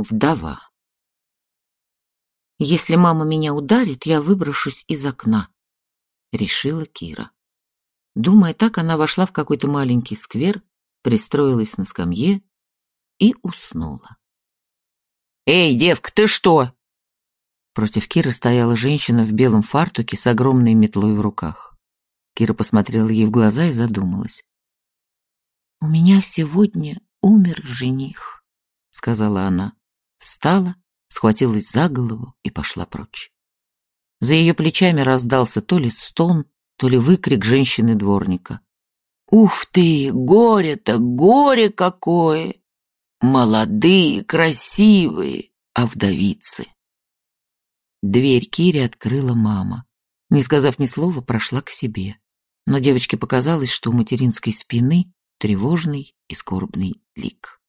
Вдова. «Если мама меня ударит, я выброшусь из окна», — решила Кира. Думая так, она вошла в какой-то маленький сквер, пристроилась на скамье и уснула. «Эй, девка, ты что?» Против Киры стояла женщина в белом фартуке с огромной метлой в руках. Кира посмотрела ей в глаза и задумалась. «У меня сегодня умер жених», — сказала она. Встала, схватилась за голову и пошла прочь. За ее плечами раздался то ли стон, то ли выкрик женщины-дворника. «Ух ты, горе-то, горе какое! Молодые, красивые, а вдовицы!» Дверь Кире открыла мама. Не сказав ни слова, прошла к себе. Но девочке показалось, что у материнской спины тревожный и скорбный лик.